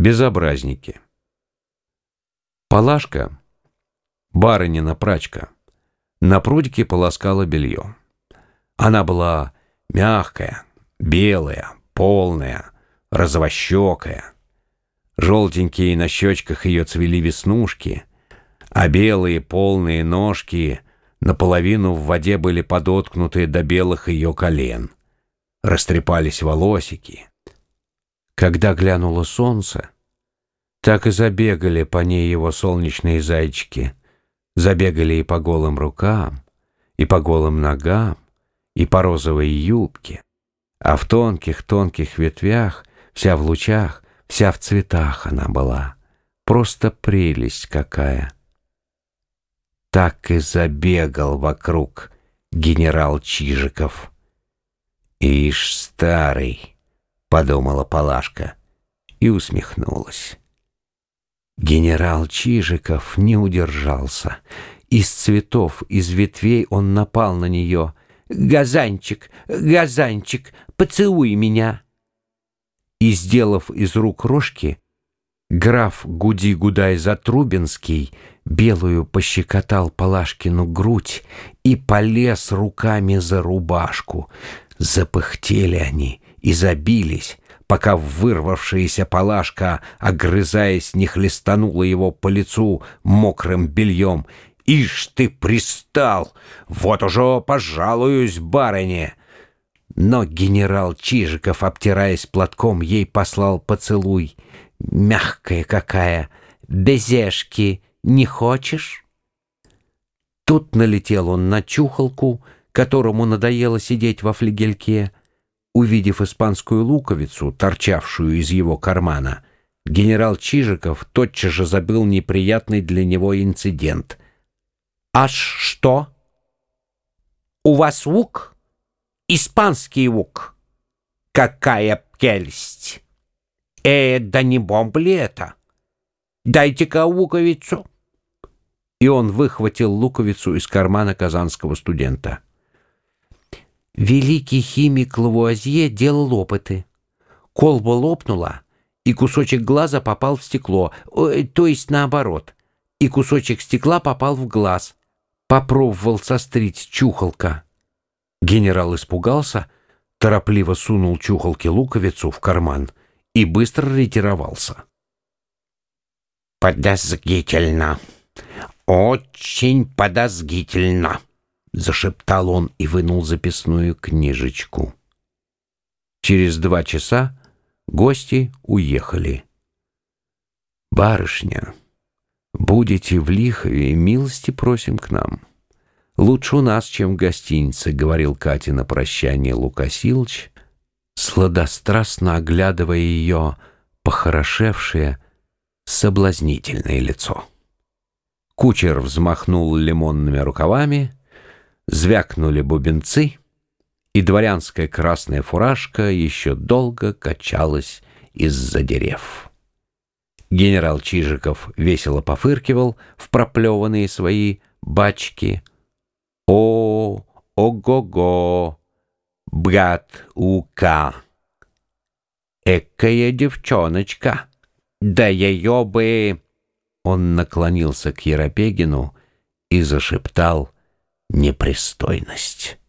Безобразники. Палашка, барынина прачка, на прудике полоскала белье. Она была мягкая, белая, полная, розовощекая. Желтенькие на щечках ее цвели веснушки, а белые полные ножки наполовину в воде были подоткнуты до белых ее колен. Растрепались волосики — когда глянуло солнце, так и забегали по ней его солнечные зайчики, забегали и по голым рукам, и по голым ногам, и по розовой юбке, а в тонких-тонких ветвях, вся в лучах, вся в цветах она была. Просто прелесть какая! Так и забегал вокруг генерал Чижиков. Ишь, старый! Подумала Палашка и усмехнулась. Генерал Чижиков не удержался. Из цветов, из ветвей он напал на нее. «Газанчик, газанчик, поцелуй меня!» И, сделав из рук рожки, граф Гуди-Гудай Затрубинский белую пощекотал Палашкину грудь и полез руками за рубашку. Запыхтели они — и забились, пока вырвавшаяся палашка, огрызаясь, не хлестанула его по лицу мокрым бельем. «Ишь ты пристал! Вот уже пожалуюсь, барыне!» Но генерал Чижиков, обтираясь платком, ей послал поцелуй. «Мягкая какая! Безешки не хочешь?» Тут налетел он на чухолку, которому надоело сидеть во флигельке, Увидев испанскую луковицу, торчавшую из его кармана, генерал Чижиков тотчас же забыл неприятный для него инцидент. «Аж что? У вас лук? Испанский лук? Какая прелесть! Э, да не бомба ли это? Дайте-ка луковицу!» И он выхватил луковицу из кармана казанского студента. Великий химик Лавуазье делал опыты. Колба лопнула, и кусочек глаза попал в стекло, то есть наоборот, и кусочек стекла попал в глаз. Попробовал сострить чухолка. Генерал испугался, торопливо сунул чухолке луковицу в карман и быстро ретировался. «Подозрительно, очень подозрительно», — зашептал он и вынул записную книжечку. Через два часа гости уехали. «Барышня, будете в Лихове, милости просим к нам. Лучше у нас, чем в гостинице», — говорил Катя на прощание Лукасилыч, сладострастно оглядывая ее похорошевшее, соблазнительное лицо. Кучер взмахнул лимонными рукавами — Звякнули бубенцы, и дворянская красная фуражка еще долго качалась из-за дерев. Генерал Чижиков весело пофыркивал в проплеванные свои бачки. «О, ого-го, брат Ука! Экая девчоночка! Да ее бы...» Он наклонился к Еропегину и зашептал — непристойность.